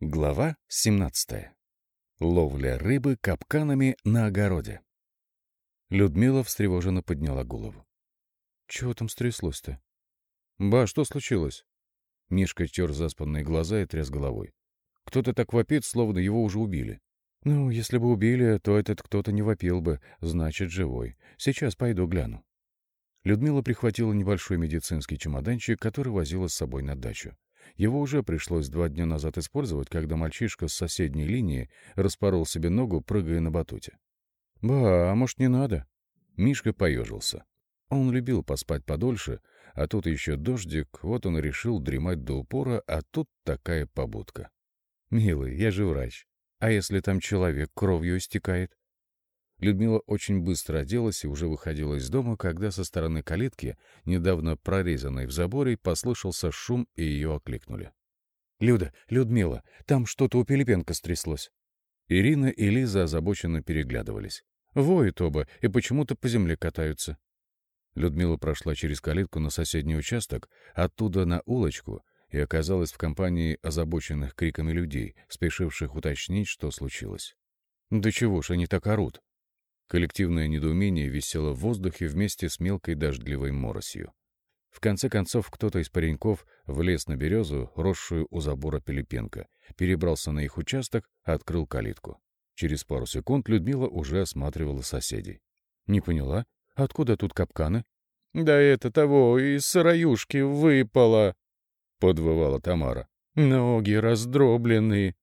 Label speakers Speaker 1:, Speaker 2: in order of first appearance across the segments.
Speaker 1: Глава 17. Ловля рыбы капканами на огороде. Людмила встревоженно подняла голову. — Чего там стряслось-то? — Ба, что случилось? Мишка тер заспанные глаза и тряс головой. Кто-то так вопит, словно его уже убили. — Ну, если бы убили, то этот кто-то не вопил бы, значит, живой. Сейчас пойду гляну. Людмила прихватила небольшой медицинский чемоданчик, который возила с собой на дачу. Его уже пришлось два дня назад использовать, когда мальчишка с соседней линии распорол себе ногу, прыгая на батуте. «Ба, а может, не надо?» Мишка поежился. Он любил поспать подольше, а тут еще дождик, вот он решил дремать до упора, а тут такая побудка. «Милый, я же врач. А если там человек кровью истекает?» Людмила очень быстро оделась и уже выходила из дома, когда со стороны калитки, недавно прорезанной в заборе, послышался шум и ее окликнули. — Люда, Людмила, там что-то у Пилипенко стряслось. Ирина и Лиза озабоченно переглядывались. Воют оба и почему-то по земле катаются. Людмила прошла через калитку на соседний участок, оттуда на улочку, и оказалась в компании озабоченных криками людей, спешивших уточнить, что случилось. «Да чего ж они так орут?» Коллективное недоумение висело в воздухе вместе с мелкой дождливой моросью. В конце концов, кто-то из пареньков влез на березу, росшую у забора Пилипенко, перебрался на их участок, открыл калитку. Через пару секунд Людмила уже осматривала соседей. «Не поняла? Откуда тут капканы?» «Да это того, из сыроюшки выпало!» — подвывала Тамара. «Ноги раздроблены!»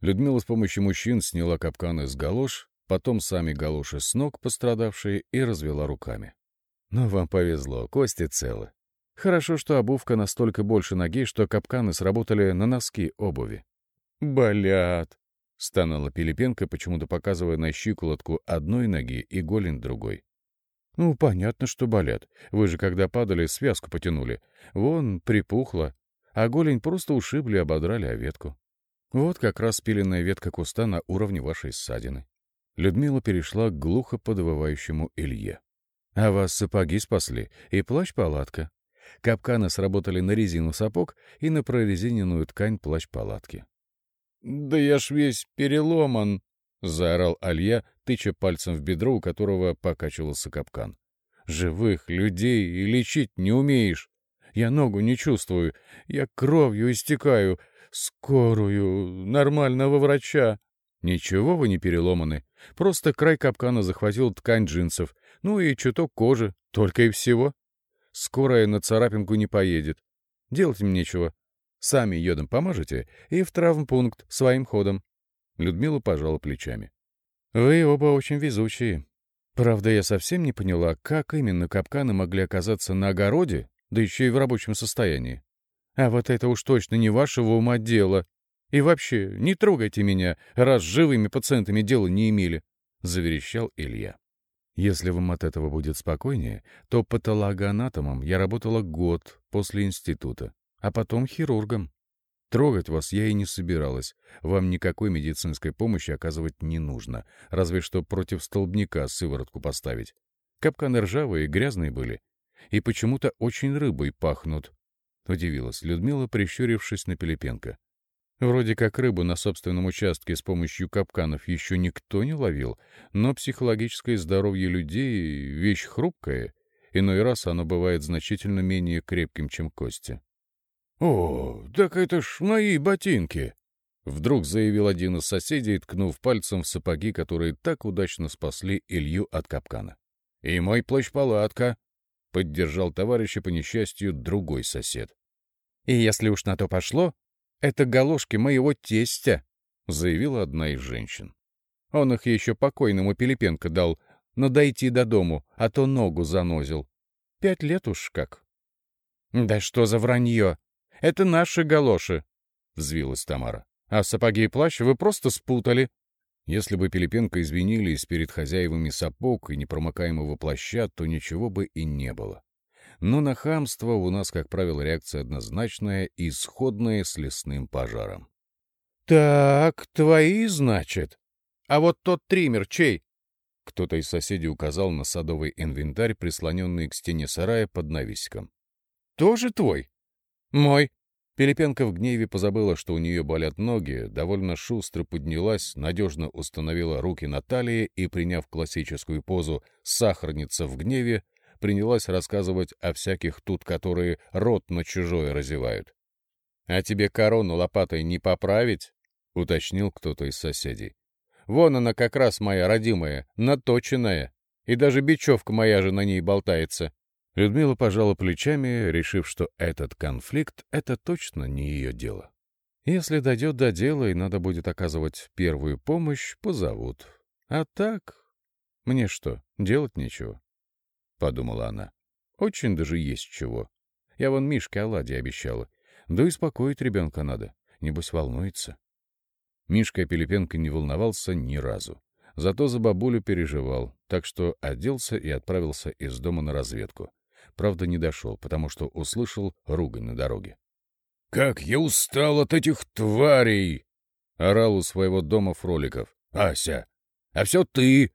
Speaker 1: Людмила с помощью мужчин сняла капканы с галош, потом сами галуши с ног пострадавшие и развела руками. «Ну, вам повезло, кости целы. Хорошо, что обувка настолько больше ноги, что капканы сработали на носки обуви». «Болят!» — стонала Пилипенко, почему-то показывая на щиколотку одной ноги и голень другой. «Ну, понятно, что болят. Вы же, когда падали, связку потянули. Вон, припухло. А голень просто ушибли, ободрали о ветку. Вот как раз спиленная ветка куста на уровне вашей ссадины. Людмила перешла к глухо подвывающему Илье. «А вас сапоги спасли и плащ-палатка. Капканы сработали на резину сапог и на прорезиненную ткань плащ-палатки». «Да я ж весь переломан!» — заорал Алья, тыча пальцем в бедро, у которого покачивался капкан. «Живых людей и лечить не умеешь. Я ногу не чувствую, я кровью истекаю. Скорую, нормального врача». «Ничего вы не переломаны. Просто край капкана захватил ткань джинсов, ну и чуток кожи, только и всего. Скорая на царапинку не поедет. Делать им нечего. Сами йодом помажете и в травмпункт своим ходом». Людмила пожала плечами. «Вы оба очень везучие. Правда, я совсем не поняла, как именно капканы могли оказаться на огороде, да еще и в рабочем состоянии. А вот это уж точно не вашего ума дело. И вообще, не трогайте меня, раз живыми пациентами дела не имели», — заверещал Илья. «Если вам от этого будет спокойнее, то патологоанатомом я работала год после института, а потом хирургом. Трогать вас я и не собиралась. Вам никакой медицинской помощи оказывать не нужно, разве что против столбняка сыворотку поставить. Капканы ржавые, грязные были. И почему-то очень рыбой пахнут», — удивилась Людмила, прищурившись на Пилипенко. Вроде как рыбу на собственном участке с помощью капканов еще никто не ловил, но психологическое здоровье людей — вещь хрупкая, иной раз оно бывает значительно менее крепким, чем кости. — О, так это ж мои ботинки! — вдруг заявил один из соседей, ткнув пальцем в сапоги, которые так удачно спасли Илью от капкана. — И мой плащ-палатка! — поддержал товарища по несчастью другой сосед. — И если уж на то пошло, «Это галошки моего тестя», — заявила одна из женщин. Он их еще покойному Пилипенко дал, но дойти до дому, а то ногу занозил. Пять лет уж как. «Да что за вранье! Это наши галоши!» — взвилась Тамара. «А сапоги и плащ вы просто спутали». Если бы Пилипенко извинились перед хозяевами сапог и непромокаемого плаща, то ничего бы и не было. Но на хамство у нас, как правило, реакция однозначная и сходная с лесным пожаром. — Так, твои, значит? А вот тот триммер чей? Кто-то из соседей указал на садовый инвентарь, прислоненный к стене сарая под навесиком. — Тоже твой? — Мой. Пилипенко в гневе позабыла, что у нее болят ноги, довольно шустро поднялась, надежно установила руки на талии и, приняв классическую позу «сахарница в гневе», принялась рассказывать о всяких тут, которые рот на чужое разевают. «А тебе корону лопатой не поправить?» — уточнил кто-то из соседей. «Вон она как раз моя родимая, наточенная, и даже бечевка моя же на ней болтается». Людмила пожала плечами, решив, что этот конфликт — это точно не ее дело. Если дойдет до дела и надо будет оказывать первую помощь, позовут. А так, мне что, делать нечего? — подумала она. Очень даже есть чего. Я вон Мишке оладьи обещала. Да и успокоить ребенка надо, небось волнуется. Мишка Пилипенко не волновался ни разу. Зато за бабулю переживал, так что оделся и отправился из дома на разведку. Правда, не дошел, потому что услышал ругань на дороге. — Как я устал от этих тварей! — орал у своего дома Фроликов. — Ася, а все ты!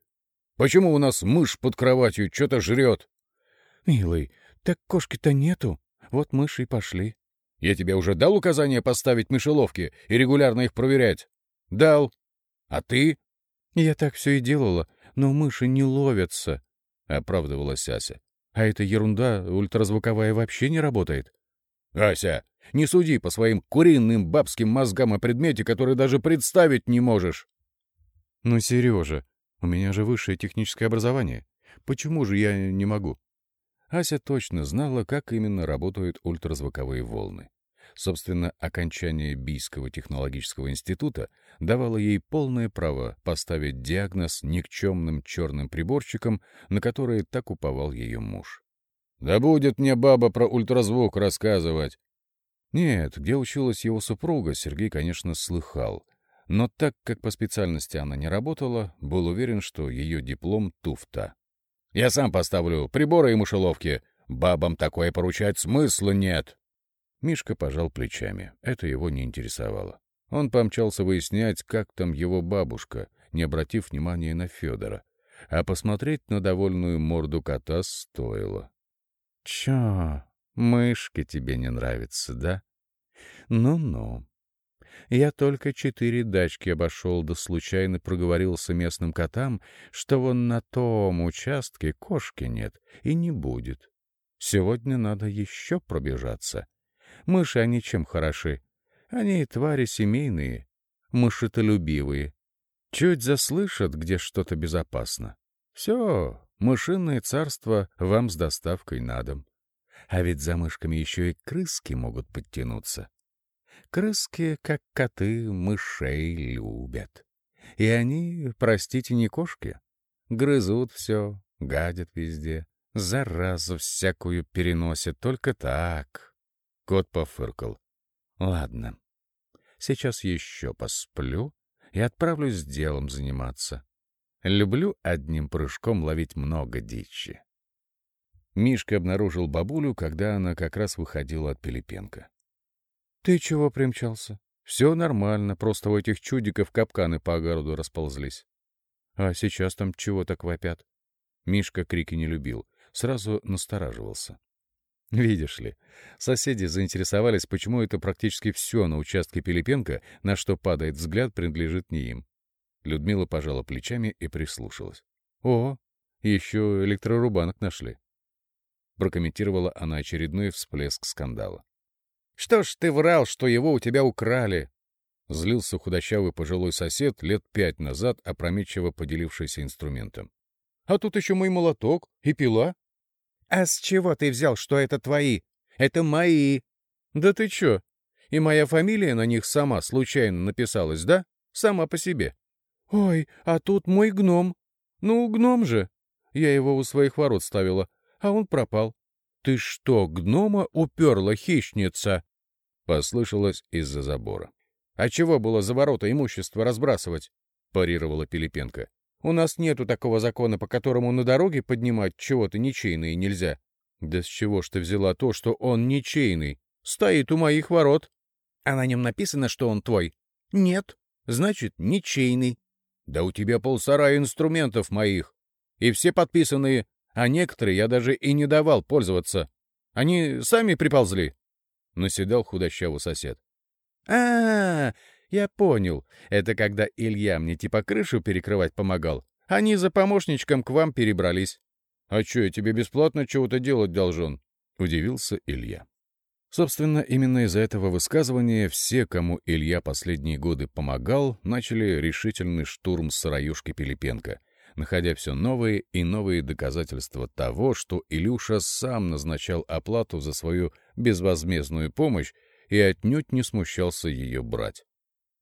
Speaker 1: Почему у нас мышь под кроватью что-то жрет?
Speaker 2: — Милый, так кошки-то нету. Вот мыши и пошли.
Speaker 1: — Я тебе уже дал указание поставить мышеловки и регулярно их проверять? — Дал. А ты?
Speaker 2: — Я так все и делала, но мыши не ловятся, — оправдывалась Ася. А эта ерунда ультразвуковая вообще не работает.
Speaker 1: Ася, не суди по своим куриным бабским мозгам о предмете, который даже представить не можешь.
Speaker 2: Ну, Сережа, у меня же высшее техническое образование. Почему же я не могу? Ася точно знала, как именно работают ультразвуковые волны. Собственно, окончание Бийского технологического института давало ей полное право поставить диагноз никчемным черным приборчиком, на который так уповал ее муж.
Speaker 1: «Да будет мне баба про ультразвук рассказывать!»
Speaker 2: Нет, где училась его супруга, Сергей, конечно, слыхал. Но так как по специальности она не работала, был уверен, что ее диплом туфта.
Speaker 1: «Я сам поставлю приборы и мышеловки. Бабам такое поручать смысла нет!»
Speaker 2: Мишка пожал плечами. Это его не интересовало. Он помчался выяснять, как там его бабушка, не обратив внимания на Федора. А посмотреть на довольную морду кота стоило. — Чё, мышка тебе не нравится, да? Ну-ну. Я только четыре дачки обошел, да случайно проговорился местным котам, что вон на том участке кошки нет и не будет. Сегодня надо еще пробежаться. Мыши они чем хороши? Они твари семейные, мышетолюбивые. Чуть заслышат, где что-то безопасно. Все, мышиное царство вам с доставкой на дом. А ведь за мышками еще и крыски могут подтянуться. Крыски, как коты, мышей любят. И они, простите, не кошки. Грызут все, гадят везде, заразу всякую переносят только так. Кот пофыркал. «Ладно, сейчас еще посплю и отправлюсь делом заниматься. Люблю одним прыжком ловить много дичи». Мишка обнаружил бабулю, когда она как раз выходила от Пилипенко. «Ты чего примчался? Все нормально, просто у этих чудиков капканы по огороду расползлись. А сейчас там чего так вопят?» Мишка крики не любил, сразу настораживался. Видишь ли, соседи заинтересовались, почему это практически все на участке Пилипенко, на что падает взгляд, принадлежит не им. Людмила пожала плечами и прислушалась. «О, еще электрорубанок нашли», — прокомментировала она очередной всплеск скандала. «Что ж ты врал, что его у тебя украли?» Злился худощавый пожилой сосед лет пять назад, опрометчиво поделившийся инструментом. «А тут еще мой молоток и пила. «А с чего ты взял, что это твои? Это мои!» «Да ты чё? И моя фамилия на них сама случайно написалась, да? Сама по себе». «Ой, а тут мой гном. Ну, гном же. Я его у своих ворот ставила, а он пропал». «Ты что, гнома уперла, хищница?» Послышалось из-за забора. «А чего было за ворота имущество разбрасывать?» парировала Пилипенко. У нас нету такого закона, по которому на дороге поднимать чего-то ничейное нельзя. Да с чего ж ты взяла то, что он ничейный? Стоит у моих ворот. А на нем написано, что он твой? Нет. Значит, ничейный. Да у тебя полсара инструментов моих. И все подписанные, а некоторые я даже и не давал пользоваться. Они сами приползли. — наседал худощавый сосед. а, -а, -а я понял. Это когда Илья мне типа крышу перекрывать помогал. Они за помощничком к вам перебрались. А что, я тебе бесплатно чего-то делать должен? Удивился Илья. Собственно, именно из-за этого высказывания все, кому Илья последние годы помогал, начали решительный штурм сыроюшки Пилипенко, находя все новые и новые доказательства того, что Илюша сам назначал оплату за свою безвозмездную помощь и отнюдь не смущался ее брать.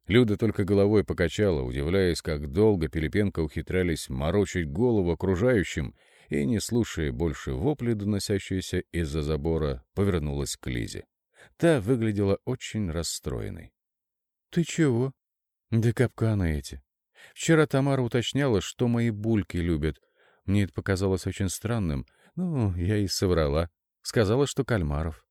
Speaker 2: Люда только головой покачала, удивляясь, как долго Пилипенко ухитрялись морочить голову окружающим, и, не слушая больше вопли, доносящиеся из-за забора, повернулась к Лизе. Та выглядела очень расстроенной. — Ты чего? — Да капканы эти. Вчера Тамара уточняла, что мои бульки любят. Мне это показалось очень странным. Ну, я и соврала. Сказала, что кальмаров.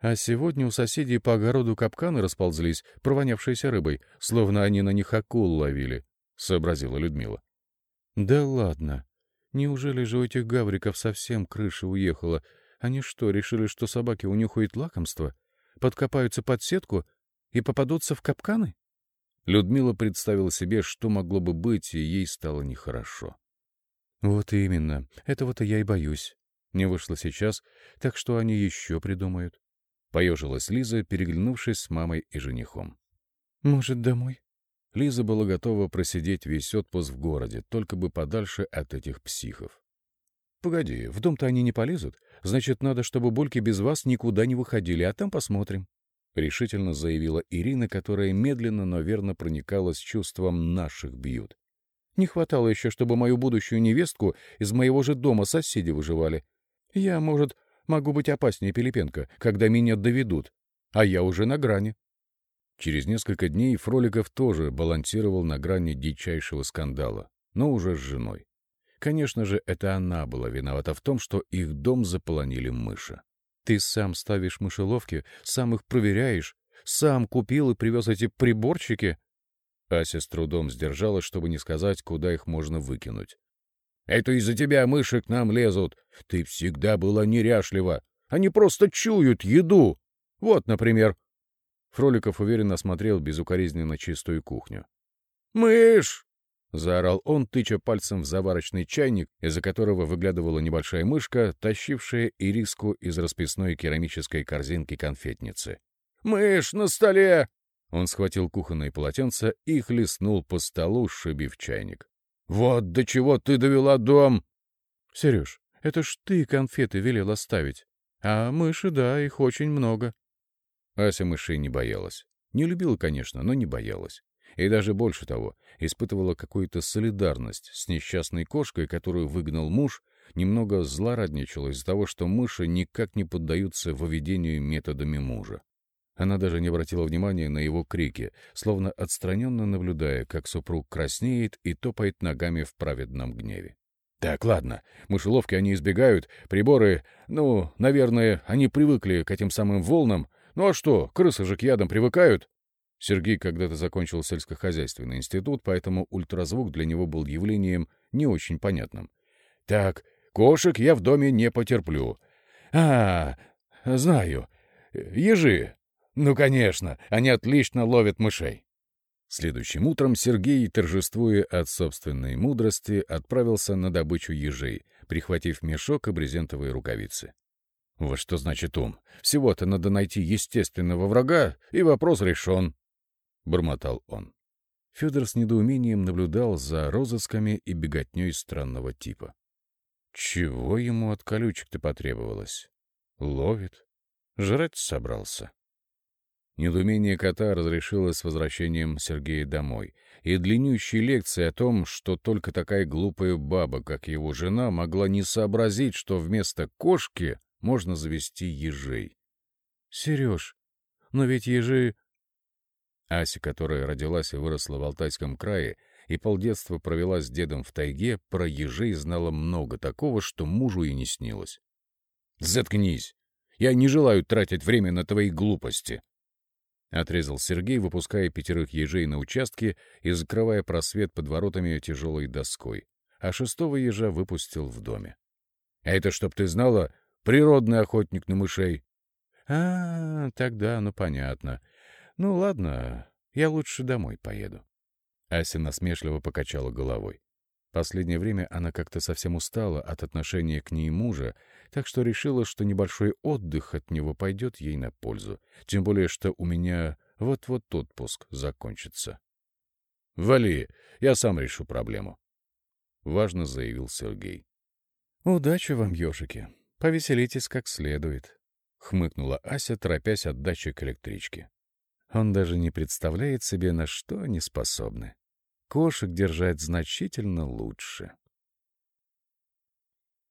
Speaker 2: А сегодня у соседей по огороду капканы расползлись, провонявшиеся рыбой, словно они на них акул ловили, — сообразила Людмила. — Да ладно. Неужели же у этих гавриков совсем крыша уехала? Они что, решили, что собаки унюхают лакомство? Подкопаются под сетку и попадутся в капканы? Людмила представила себе, что могло бы быть, и ей стало нехорошо. — Вот именно. Этого-то я и боюсь. Не вышло сейчас, так что они еще придумают. — поежилась Лиза, переглянувшись с мамой и женихом. «Может, домой?» Лиза была готова просидеть весь отпуск в городе, только бы подальше от этих психов. «Погоди, в дом-то они не полезут. Значит, надо, чтобы Бульки без вас никуда не выходили, а там посмотрим», — решительно заявила Ирина, которая медленно, но верно проникалась чувством «наших бьют». «Не хватало еще, чтобы мою будущую невестку из моего же дома соседи выживали. Я, может, Могу быть опаснее Пилипенко, когда меня доведут, а я уже на грани. Через несколько дней Фроликов тоже балансировал на грани дичайшего скандала, но уже с женой. Конечно же, это она была виновата в том, что их дом заполонили мыши. Ты сам ставишь мышеловки, сам их проверяешь, сам купил и привез эти приборчики. Ася с трудом сдержалась, чтобы не сказать, куда их можно выкинуть. Это из-за тебя мыши к нам лезут. Ты всегда была неряшлива. Они просто чуют еду. Вот, например. Фроликов уверенно осмотрел безукоризненно чистую кухню. «Мышь!» — заорал он, тыча пальцем в заварочный чайник, из-за которого выглядывала небольшая мышка, тащившая ириску из расписной керамической корзинки конфетницы. «Мышь на столе!» Он схватил кухонное полотенце и хлестнул по столу, сшибив чайник. Вот до чего ты довела дом!» «Сереж, это ж ты конфеты велел оставить. А мыши, да, их очень много». Ася мышей не боялась. Не любила, конечно, но не боялась. И даже больше того, испытывала какую-то солидарность с несчастной кошкой, которую выгнал муж, немного злорадничала из-за того, что мыши никак не поддаются выведению методами мужа. Она даже не обратила внимания на его крики, словно отстраненно наблюдая, как супруг краснеет и топает ногами в праведном гневе. «Так, ладно, мышеловки они избегают, приборы, ну, наверное, они привыкли к этим самым волнам. Ну а что, крысы же к ядам привыкают?» Сергей когда-то закончил сельскохозяйственный институт, поэтому ультразвук для него был явлением не очень понятным. «Так, кошек я в доме не потерплю. А, знаю, ежи, ну, конечно, они отлично ловят мышей. Следующим утром Сергей, торжествуя от собственной мудрости, отправился на добычу ежей, прихватив мешок и брезентовые рукавицы. Вот что значит ум. Всего-то надо найти естественного врага, и вопрос решен. Бормотал он. Федор с недоумением наблюдал за розысками и беготней странного типа. Чего ему от колючек-то потребовалось? Ловит. Жрать собрался. Недоумение кота разрешилось с возвращением Сергея домой, и длиннющей лекции о том, что только такая глупая баба, как его жена, могла не сообразить, что вместо кошки можно завести ежей. — Сереж, но ведь ежи... Ася, которая родилась и выросла в Алтайском крае, и полдетства провела с дедом в тайге, про ежей знала много такого, что мужу и не снилось. — Заткнись! Я не желаю тратить время на твои глупости! — отрезал Сергей, выпуская пятерых ежей на участке и закрывая просвет под воротами тяжелой доской, а шестого ежа выпустил в доме. — Это, чтоб ты знала, природный охотник на мышей.
Speaker 1: — А, тогда, ну понятно. Ну ладно, я лучше домой поеду. Ася насмешливо покачала головой. Последнее время она как-то совсем устала от отношения к ней мужа, так что решила, что небольшой отдых от него пойдет ей на пользу. Тем более, что у меня вот-вот отпуск закончится. — Вали, я сам решу проблему. — важно заявил Сергей. — Удачи вам, ежики. Повеселитесь как следует, — хмыкнула Ася, торопясь от дачи к электричке. Он даже не представляет себе, на что они способны. Кошек держать значительно лучше.